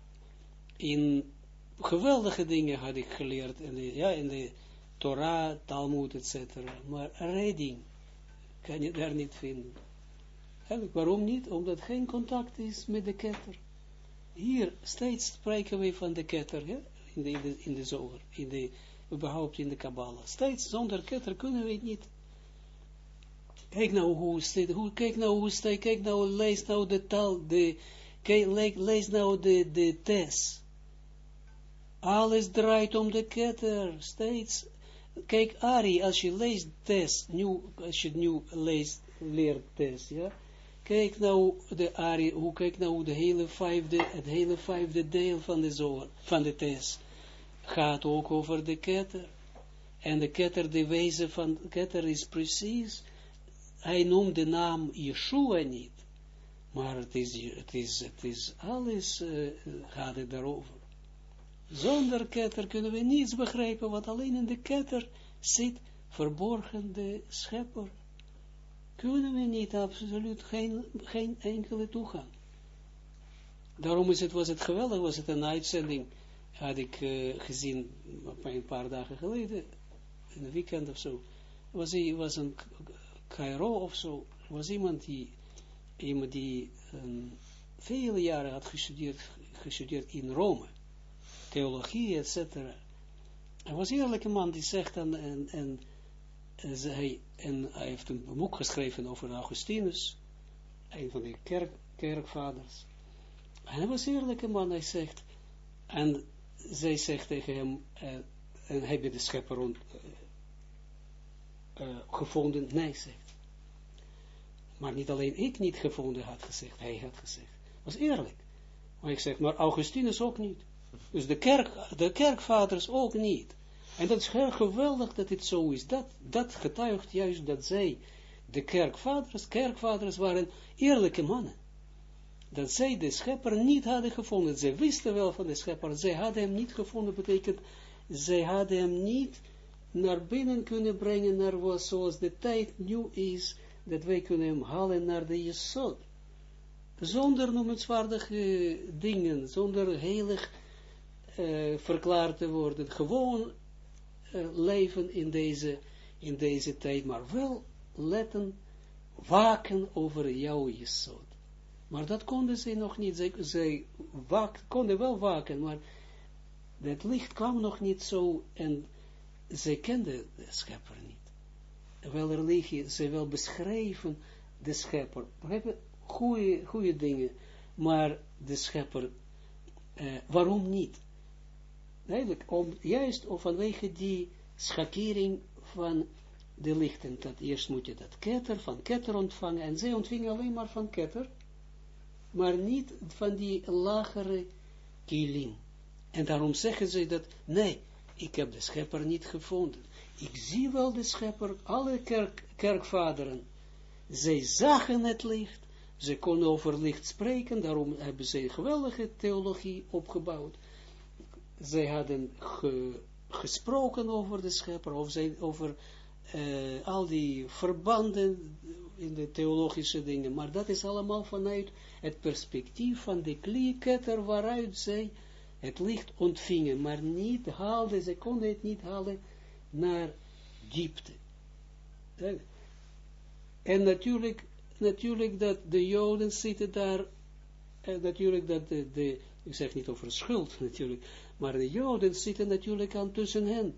in geweldige dingen had ik geleerd, in de, ja, in de Torah, Talmud, etc. Maar redding kan je daar niet vinden. Waarom niet? Omdat geen contact is met de ketter. Hier steeds spreken we van de ketter, in, de, in, in de zoger, in de, überhaupt in de Kabbalah. Steeds zonder ketter kunnen we het niet. Kijk nou hoe staat, hoe, kijk nou hoe staat, kijk nou, lees nou de taal, de, kijk, lees nou de, de test. Alles draait om de ketter, steeds. Kijk, Ari, als je leest test, nu, als je nu leest, leert test, ja, Kijk nou de Ari, hoe kijk nou de hele vijfde, het hele vijfde deel van de zoon, van de tes, gaat ook over de ketter. En de ketter, de wezen van de ketter is precies, hij noemt de naam Yeshua niet, maar het is, het is, het is alles uh, gaat het daarover. Zonder ketter kunnen we niets begrijpen, wat alleen in de ketter zit, verborgen de schepper kunnen we niet, absoluut geen, geen enkele toegang. Daarom is het, was het geweldig, was het een uitzending, had ik uh, gezien, een paar dagen geleden, in een weekend of zo, was, hij, was een Cairo of zo, was iemand die, iemand die vele jaren had gestudeerd, gestudeerd in Rome, theologie, etc. Hij was eerlijk een man die zegt, en, en, en en, hij, en hij heeft een boek geschreven over Augustinus, een van de kerk, kerkvaders. En hij was eerlijk een man, hij zegt, en zij zegt tegen hem, uh, en heb je de schepper rond, uh, gevonden? Nee, zegt. Maar niet alleen ik niet gevonden had gezegd, hij had gezegd. was eerlijk. Maar ik zeg, maar Augustinus ook niet. Dus de, kerk, de kerkvaders ook niet. En dat is heel geweldig dat het zo is. Dat, dat getuigt juist dat zij, de kerkvaders, kerkvaders waren eerlijke mannen. Dat zij de schepper niet hadden gevonden. Zij wisten wel van de schepper. Zij hadden hem niet gevonden, betekent, zij hadden hem niet naar binnen kunnen brengen, naar wat, zoals de tijd nu is, dat wij kunnen hem halen naar de Jesod. Zonder noemenswaardige dingen, zonder heilig uh, verklaard te worden. Gewoon uh, leven in deze, in deze tijd, maar wel letten, waken over jouw jesot. Maar dat konden ze nog niet, zij, zij konden wel waken, maar het licht kwam nog niet zo, en zij kenden de schepper niet. Wel religie, ze wel beschrijven de schepper, hebben goede, goede dingen, maar de schepper, uh, waarom niet? Eigenlijk, om, juist of vanwege die schakering van de lichten. Dat eerst moet je dat ketter, van ketter ontvangen. En zij ontvingen alleen maar van ketter. Maar niet van die lagere kilim. En daarom zeggen ze dat, nee, ik heb de schepper niet gevonden. Ik zie wel de schepper, alle kerk, kerkvaderen. Zij zagen het licht. Ze konden over licht spreken. Daarom hebben ze een geweldige theologie opgebouwd zij hadden gesproken over de schepper, of zij, over uh, al die verbanden in de theologische dingen, maar dat is allemaal vanuit het perspectief van de klieketter waaruit zij het licht ontvingen, maar niet haalden, ze konden het niet halen naar diepte. En natuurlijk, natuurlijk dat de Joden zitten daar, en natuurlijk dat de, de, ik zeg niet over schuld natuurlijk, maar de Joden zitten natuurlijk aan tussen hen.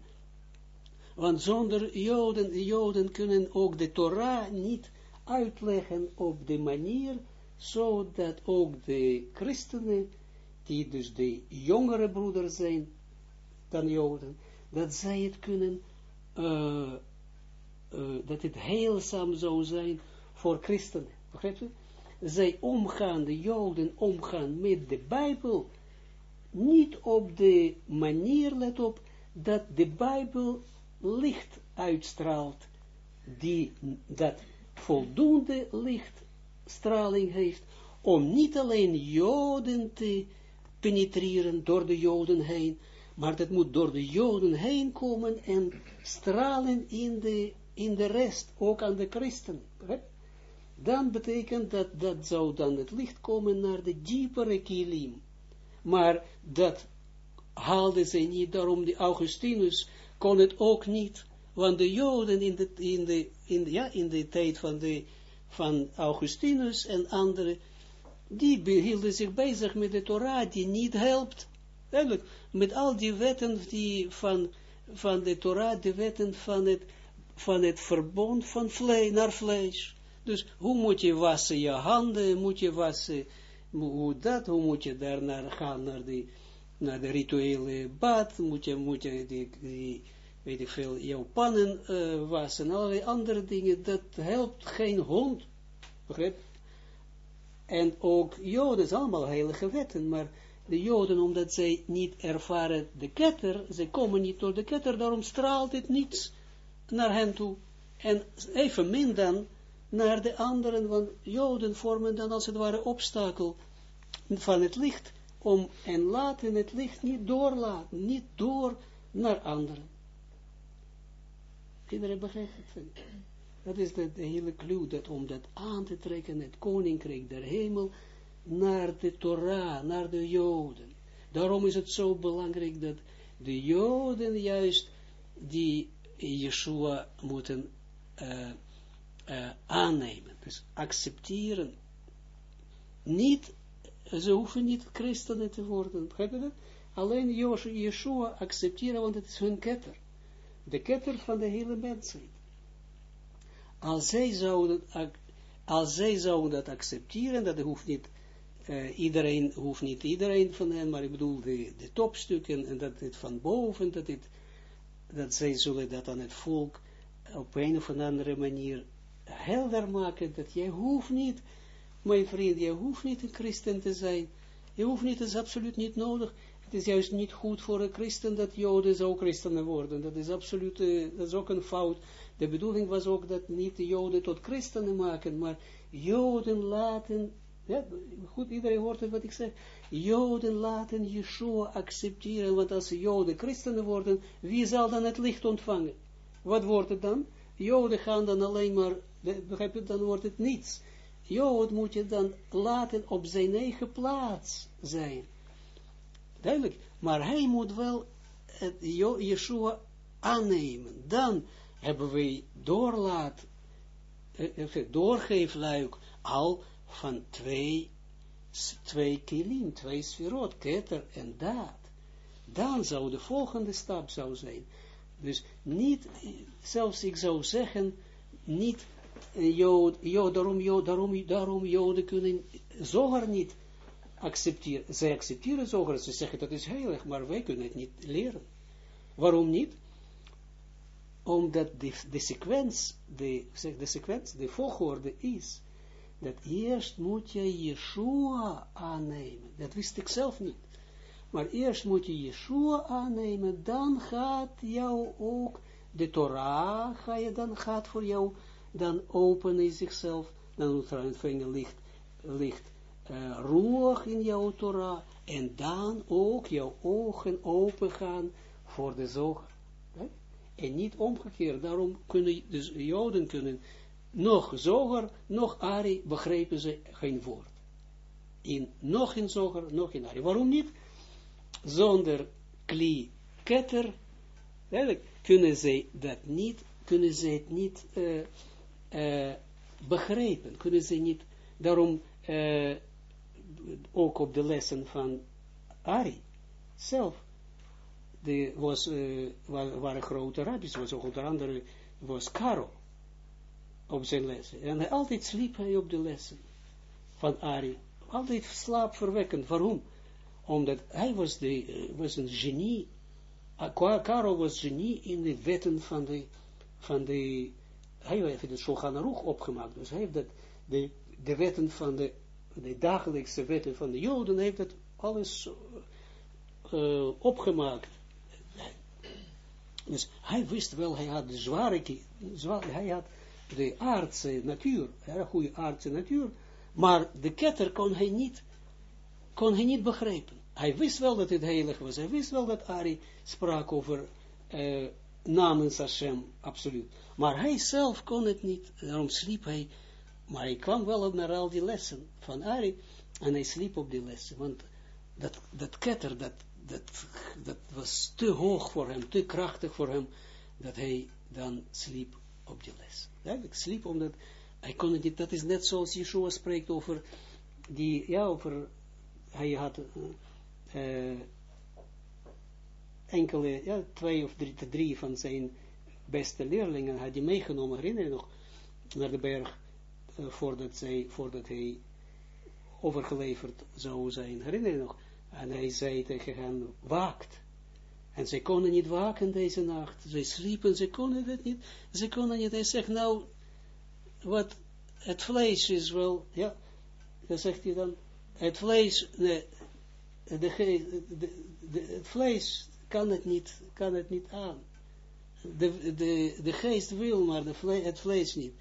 Want zonder Joden, de Joden kunnen ook de Torah niet uitleggen op de manier, zodat ook de christenen, die dus de jongere broeders zijn dan Joden, dat zij het kunnen, uh, uh, dat het heelzaam zou zijn voor christenen. Begrijpt u? Zij omgaan, de Joden omgaan met de Bijbel, niet op de manier, let op, dat de Bijbel licht uitstraalt, die, dat voldoende lichtstraling heeft, om niet alleen Joden te penetreren door de Joden heen, maar dat moet door de Joden heen komen en stralen in de, in de rest, ook aan de christen. Dan betekent dat, dat zou dan het licht komen naar de diepere kilim. Maar dat haalde ze niet, daarom de Augustinus kon het ook niet, want de Joden in de, in de, in de, in de tijd van, de, van Augustinus en anderen, die behielden zich bezig met de Torah, die niet helpt. Eigenlijk, met al die wetten die van, van de Torah, de wetten van het, van het verbond van vlees naar vlees. Dus hoe moet je wassen je handen, moet je wassen, hoe dat, hoe moet je daarnaar gaan naar de, naar de rituele bad, moet je, moet je die, die weet ik veel, jouw pannen uh, wassen, allerlei andere dingen, dat helpt geen hond, begrijp? En ook Joden, allemaal heilige wetten, maar de Joden, omdat zij niet ervaren de ketter, ze komen niet door de ketter, daarom straalt het niets naar hen toe. En evenmin dan naar de anderen, want Joden vormen dan als het ware obstakel van het licht, om en laten het licht niet doorlaten, niet door naar anderen. Dat is de, hele clue, dat om dat aan te trekken, het koninkrijk der hemel, naar de Torah, naar de Joden. Daarom is het zo belangrijk dat de Joden juist die Yeshua moeten uh, uh, aannemen, dus accepteren. Niet, ze hoeven niet christenen te worden, begrijp dat? Alleen Yeshua accepteren, want het is hun ketter de ketter van de hele mensheid. Als zij zouden, als zij zouden dat accepteren, dat hoeft niet, uh, iedereen, hoeft niet iedereen van hen, maar ik bedoel de, de topstukken, en dat het van boven, dat, het, dat zij zullen dat aan het volk op een of andere manier helder maken, dat jij hoeft niet, mijn vriend, jij hoeft niet een christen te zijn, je hoeft niet, het is absoluut niet nodig, het is juist niet goed voor een christen dat joden zo christenen worden. Dat is absoluut, uh, dat is ook een fout. De bedoeling was ook dat niet de joden tot christenen maken, maar joden laten, ja, goed, iedereen hoort het wat ik zeg, joden laten Yeshua accepteren, want als joden christenen worden, wie zal dan het licht ontvangen? Wat wordt het dan? Joden gaan dan alleen maar, begrijp je, dan wordt het niets. Jood moet je dan laten op zijn eigen plaats zijn. Duidelijk. Maar hij moet wel het Yeshua aannemen. Dan hebben wij doorlaat, eh, eh, doorgeefluik al van twee, twee kilim, twee sferot, keter en daad. Dan zou de volgende stap zou zijn. Dus niet, zelfs ik zou zeggen, niet eh, Jood, Jood, daarom, Jood, daarom, daarom Joden kunnen zoger niet accepteren, zij accepteren zoger, ze zeggen dat is heilig, maar wij kunnen het niet leren. Waarom niet? Omdat de, de sequentie, de, de sequentie, de volgorde is, dat eerst moet je Yeshua aannemen. Dat wist ik zelf niet. Maar eerst moet je Yeshua aannemen, dan gaat jou ook de Torah, ga je, dan gaat voor jou, dan openen zichzelf, dan ontvang je licht, licht uh, roeg in jouw Torah, en dan ook jouw ogen open gaan voor de zoger. En niet omgekeerd, daarom kunnen dus Joden kunnen nog zoger, nog Ari begrijpen ze geen woord. In, nog in zoger, nog in Ari. Waarom niet? Zonder kli ketter, kunnen ze dat niet, kunnen ze het niet uh, uh, begrijpen, kunnen ze niet, daarom ook op de lessen van Ari zelf, de, was, uh, waren grote rabbis, was ook onder andere, was Karo, op zijn lessen. En hij altijd sliep hij op de lessen van Ari. Altijd slaapverwekkend. Waarom? Omdat hij was, de, uh, was een genie. Karo was genie in de wetten van de, van de hij heeft het Shulchan Aruch opgemaakt. Dus hij heeft dat, de, de wetten van de, de dagelijkse wetten van de Joden, heeft dat alles uh, opgemaakt. Dus hij wist wel, hij had de zware, zware hij had de aardse natuur, een goede aardse natuur, maar de ketter kon hij niet, kon hij niet begrijpen. Hij wist wel dat het heilig was, hij wist wel dat Ari sprak over uh, namens Hashem, absoluut. Maar hij zelf kon het niet, daarom sliep hij, maar hij kwam wel naar al die lessen van Ari, en hij sliep op die lessen, want dat, dat ketter, dat, dat, dat was te hoog voor hem, te krachtig voor hem, dat hij dan sliep op die les. Duidelijk, sliep omdat hij kon het niet, dat is net zoals Yeshua spreekt over die, ja, over, hij had uh, enkele, ja, twee of drie, drie van zijn beste leerlingen had hij meegenomen, herinner je nog, naar de berg, uh, voordat, zij, voordat hij overgeleverd zou zijn, herinner je nog? En hij zei tegen hen, waakt. En zij konden niet waken deze nacht. Zij sliepen, ze konden het niet. Ze konden niet. Hij zegt, nou, wat, het vlees is wel, ja, dan zegt hij dan, het vlees, de, de, de, het vlees kan het niet, kan het niet aan. De, de, de geest wil, maar de vlees, het vlees niet.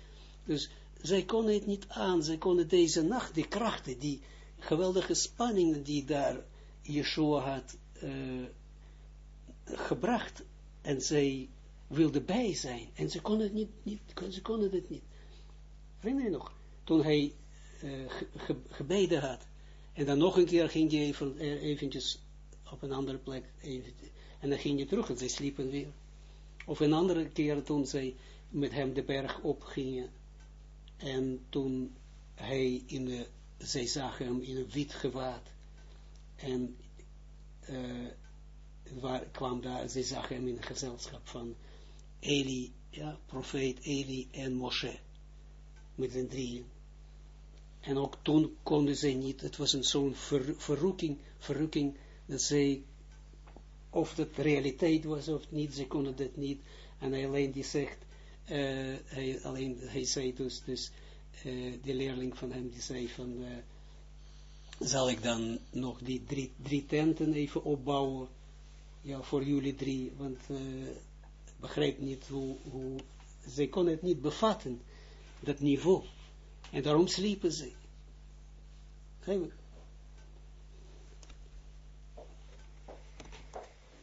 Dus zij konden het niet aan, zij konden deze nacht, die krachten, die geweldige spanningen die daar Yeshua had uh, gebracht, en zij wilde bij zijn, en ze konden het niet, niet ze het niet. Vrienden nog, toen hij ge, gebeden had, en dan nog een keer ging hij even, uh, eventjes op een andere plek, en dan ging hij terug en zij sliepen weer. Of een andere keer toen zij met hem de berg opgingen. En toen hij in de, zij zagen hem in een wit gewaad. En uh, waar kwam daar, zij zagen hem in een gezelschap van Eli, ja, profeet Eli en Moshe. Met z'n drieën. En ook toen konden zij niet, het was een zo'n ver, verrukking, verrukking, dat zij of dat realiteit was of niet, ze konden dat niet. En hij alleen die zegt, uh, hij, alleen, hij zei dus, dus uh, de leerling van hem, die zei van, uh, zal ik dan nog die drie, drie tenten even opbouwen, ja, voor jullie drie, want begrijp niet hoe, hoe, ze kon het niet bevatten, dat niveau. En daarom sliepen ze.